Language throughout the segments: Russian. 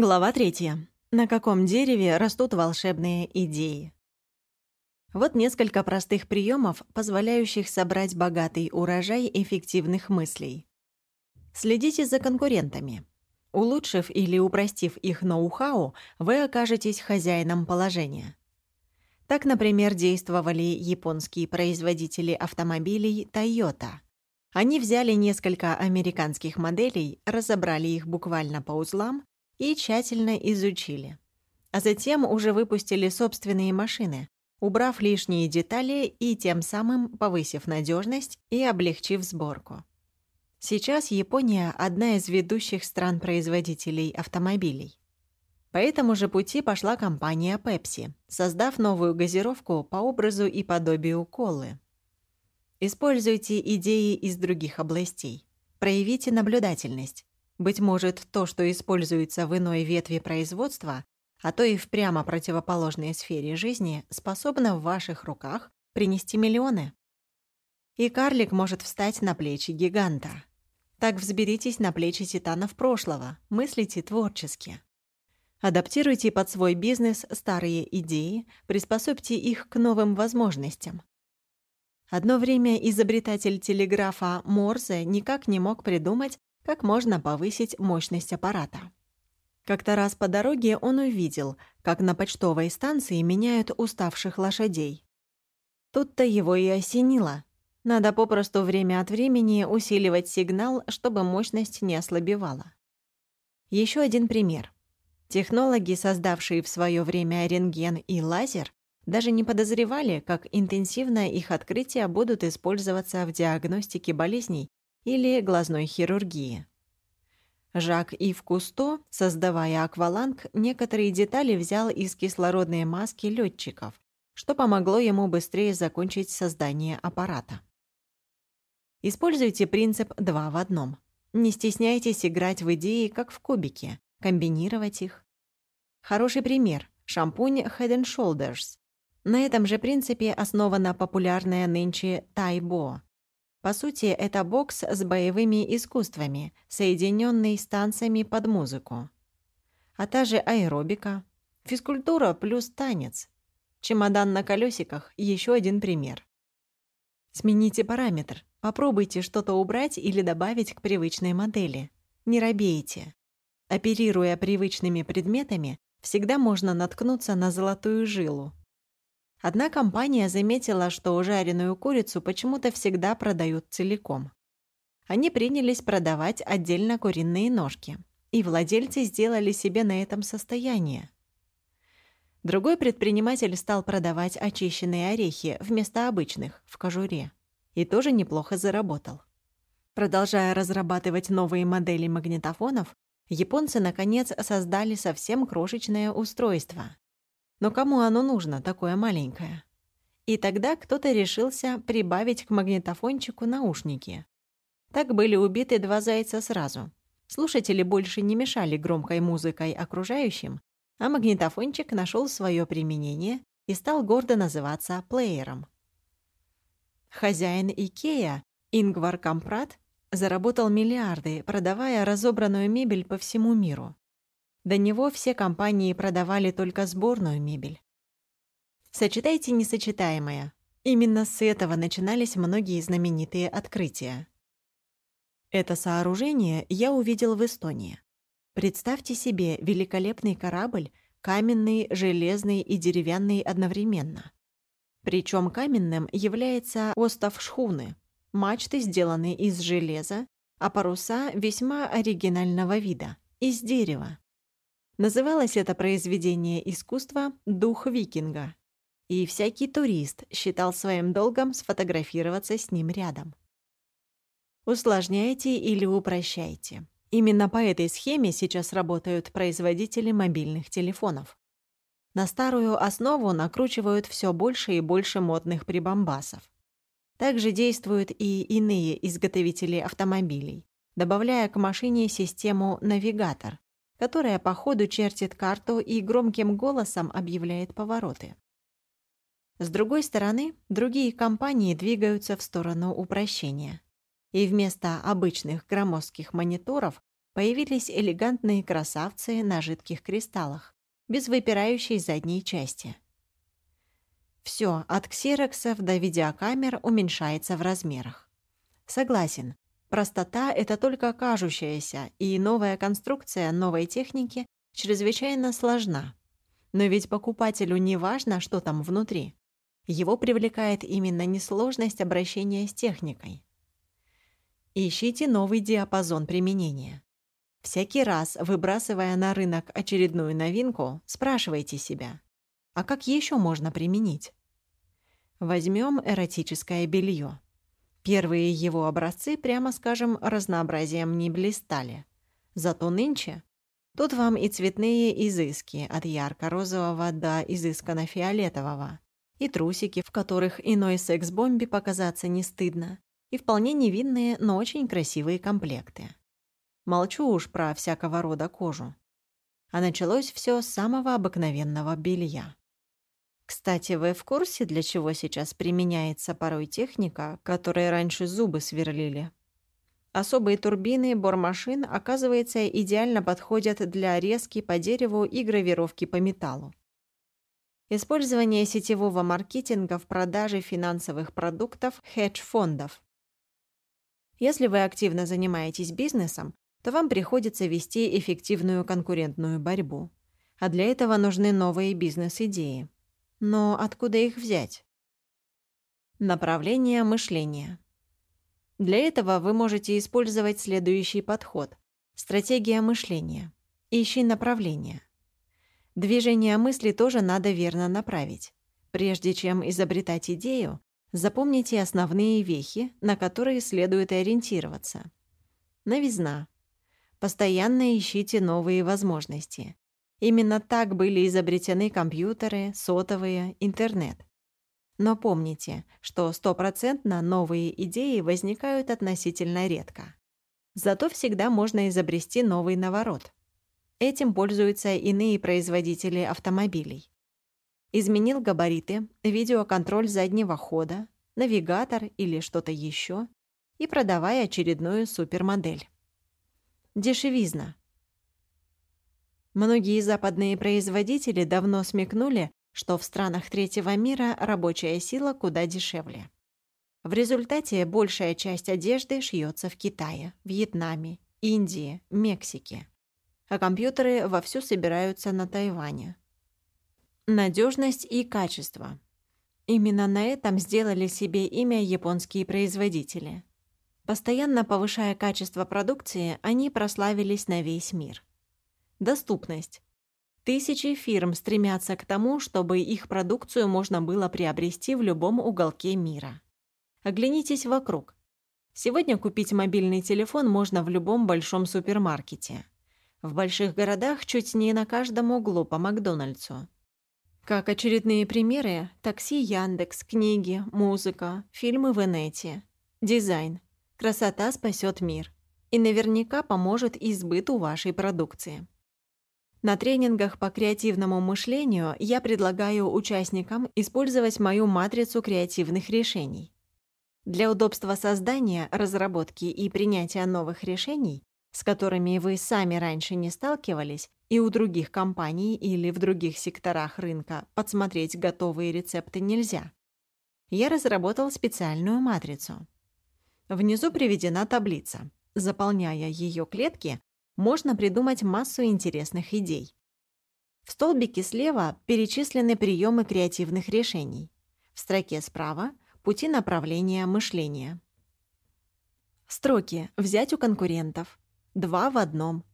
Глава третья. На каком дереве растут волшебные идеи? Вот несколько простых приемов, позволяющих собрать богатый урожай эффективных мыслей. Следите за конкурентами. Улучшив или упростив их ноу-хау, вы окажетесь хозяином положения. Так, например, действовали японские производители автомобилей Toyota. Они взяли несколько американских моделей, разобрали их буквально по узлам и тщательно изучили. А затем уже выпустили собственные машины, убрав лишние детали и тем самым повысив надежность и облегчив сборку. Сейчас Япония – одна из ведущих стран-производителей автомобилей. По этому же пути пошла компания Pepsi, создав новую газировку по образу и подобию колы. Используйте идеи из других областей. Проявите наблюдательность. Быть может, то, что используется в иной ветви производства, а то и в прямо противоположной сфере жизни, способно в ваших руках принести миллионы. И карлик может встать на плечи гиганта. Так взберитесь на плечи титанов прошлого, мыслите творчески. Адаптируйте под свой бизнес старые идеи, приспособьте их к новым возможностям. Одно время изобретатель телеграфа Морзе никак не мог придумать, как можно повысить мощность аппарата. Как-то раз по дороге он увидел, как на почтовой станции меняют уставших лошадей. Тут-то его и осенило. Надо попросту время от времени усиливать сигнал, чтобы мощность не ослабевала. Еще один пример. Технологи, создавшие в свое время рентген и лазер, даже не подозревали, как интенсивно их открытия будут использоваться в диагностике болезней или глазной хирургии. Жак Ив Кусто, создавая акваланг, некоторые детали взял из кислородной маски летчиков, что помогло ему быстрее закончить создание аппарата. Используйте принцип «два в одном». Не стесняйтесь играть в идеи, как в кубике, комбинировать их. Хороший пример – шампунь Head Shoulders. На этом же принципе основана популярная нынче Тайбо – по сути, это бокс с боевыми искусствами, соединенный с танцами под музыку. А та же аэробика, физкультура плюс танец. Чемодан на колесиках – еще один пример. Смените параметр, попробуйте что-то убрать или добавить к привычной модели. Не робейте. Оперируя привычными предметами, всегда можно наткнуться на золотую жилу, Одна компания заметила, что жареную курицу почему-то всегда продают целиком. Они принялись продавать отдельно куриные ножки, и владельцы сделали себе на этом состояние. Другой предприниматель стал продавать очищенные орехи вместо обычных, в кожуре, и тоже неплохо заработал. Продолжая разрабатывать новые модели магнитофонов, японцы, наконец, создали совсем крошечное устройство, но кому оно нужно, такое маленькое? И тогда кто-то решился прибавить к магнитофончику наушники. Так были убиты два зайца сразу. Слушатели больше не мешали громкой музыкой окружающим, а магнитофончик нашел свое применение и стал гордо называться плеером. Хозяин Икея, Ингвар Кампрат, заработал миллиарды, продавая разобранную мебель по всему миру. До него все компании продавали только сборную мебель. Сочетайте несочетаемое. Именно с этого начинались многие знаменитые открытия. Это сооружение я увидел в Эстонии. Представьте себе великолепный корабль, каменный, железный и деревянный одновременно. Причем каменным является остов шхуны. Мачты сделаны из железа, а паруса весьма оригинального вида, из дерева. Называлось это произведение искусства «Дух викинга», и всякий турист считал своим долгом сфотографироваться с ним рядом. Усложняйте или упрощайте. Именно по этой схеме сейчас работают производители мобильных телефонов. На старую основу накручивают все больше и больше модных прибамбасов. Также действуют и иные изготовители автомобилей, добавляя к машине систему «Навигатор», которая по ходу чертит карту и громким голосом объявляет повороты. С другой стороны, другие компании двигаются в сторону упрощения. И вместо обычных громоздких мониторов появились элегантные красавцы на жидких кристаллах, без выпирающей задней части. Все от ксероксов до видеокамер уменьшается в размерах. Согласен, простота — это только кажущаяся, и новая конструкция новой техники чрезвычайно сложна. Но ведь покупателю не важно, что там внутри. Его привлекает именно несложность обращения с техникой. Ищите новый диапазон применения. Всякий раз, выбрасывая на рынок очередную новинку, спрашивайте себя, а как еще можно применить? Возьмем эротическое белье. Первые его образцы, прямо скажем, разнообразием не блистали. Зато нынче тут вам и цветные изыски от ярко-розового до изысканно-фиолетового, и трусики, в которых иной секс-бомбе показаться не стыдно, и вполне невинные, но очень красивые комплекты. Молчу уж про всякого рода кожу. А началось все с самого обыкновенного белья. Кстати, вы в курсе, для чего сейчас применяется порой техника, которой раньше зубы сверлили? Особые турбины бормашин, оказывается, идеально подходят для резки по дереву и гравировки по металлу. Использование сетевого маркетинга в продаже финансовых продуктов хедж-фондов. Если вы активно занимаетесь бизнесом, то вам приходится вести эффективную конкурентную борьбу. А для этого нужны новые бизнес-идеи. Но откуда их взять? Направление мышления. Для этого вы можете использовать следующий подход. Стратегия мышления. Ищи направление. Движение мысли тоже надо верно направить. Прежде чем изобретать идею, запомните основные вехи, на которые следует ориентироваться. Новизна. Постоянно ищите новые возможности. Именно так были изобретены компьютеры, сотовые, интернет. Но помните, что стопроцентно новые идеи возникают относительно редко. Зато всегда можно изобрести новый наворот. Этим пользуются иные производители автомобилей. Изменил габариты, видеоконтроль заднего хода, навигатор или что-то еще и продавая очередную супермодель. Дешевизна. Многие западные производители давно смекнули, что в странах третьего мира рабочая сила куда дешевле. В результате большая часть одежды шьется в Китае, Вьетнаме, Индии, Мексике. А компьютеры вовсю собираются на Тайване. Надежность и качество. Именно на этом сделали себе имя японские производители. Постоянно повышая качество продукции, они прославились на весь мир. Доступность. Тысячи фирм стремятся к тому, чтобы их продукцию можно было приобрести в любом уголке мира. Оглянитесь вокруг. Сегодня купить мобильный телефон можно в любом большом супермаркете. В больших городах чуть не на каждом углу по Макдональдсу. Как очередные примеры – такси Яндекс, книги, музыка, фильмы в инете, дизайн – Красота спасет мир. И наверняка поможет избыту вашей продукции. На тренингах по креативному мышлению я предлагаю участникам использовать мою матрицу креативных решений. Для удобства создания, разработки и принятия новых решений, с которыми вы сами раньше не сталкивались, и у других компаний или в других секторах рынка подсмотреть готовые рецепты нельзя, я разработал специальную матрицу. Внизу приведена таблица. Заполняя ее клетки, можно придумать массу интересных идей. В столбике слева перечислены приемы креативных решений. В строке справа – пути направления мышления. Строки «Взять у конкурентов», «Два в одном»,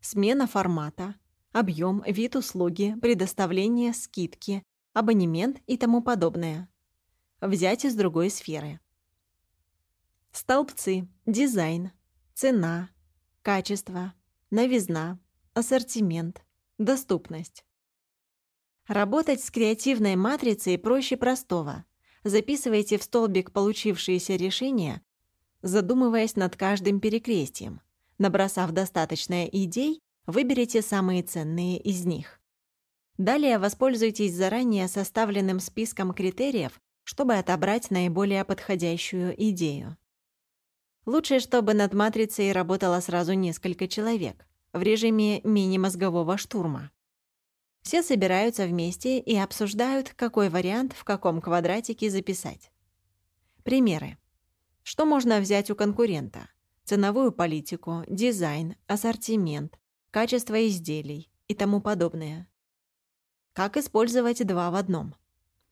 «Смена формата», «Объем», «Вид услуги», «Предоставление», «Скидки», «Абонемент» и тому подобное. Взять из другой сферы. Столбцы, дизайн, цена, качество, новизна, ассортимент, доступность. Работать с креативной матрицей проще простого. Записывайте в столбик получившиеся решения, задумываясь над каждым перекрестием. Набросав достаточно идей, выберите самые ценные из них. Далее воспользуйтесь заранее составленным списком критериев, чтобы отобрать наиболее подходящую идею. Лучше, чтобы над матрицей работало сразу несколько человек в режиме мини-мозгового штурма. Все собираются вместе и обсуждают, какой вариант в каком квадратике записать. Примеры. Что можно взять у конкурента? Ценовую политику, дизайн, ассортимент, качество изделий и тому подобное. Как использовать два в одном?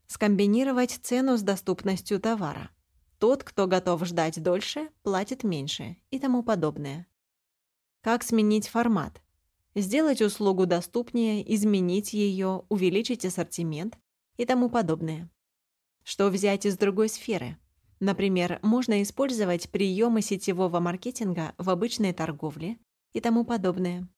Скомбинировать цену с доступностью товара. Тот, кто готов ждать дольше, платит меньше и тому подобное. Как сменить формат? Сделать услугу доступнее, изменить ее, увеличить ассортимент и тому подобное. Что взять из другой сферы? Например, можно использовать приемы сетевого маркетинга в обычной торговле и тому подобное.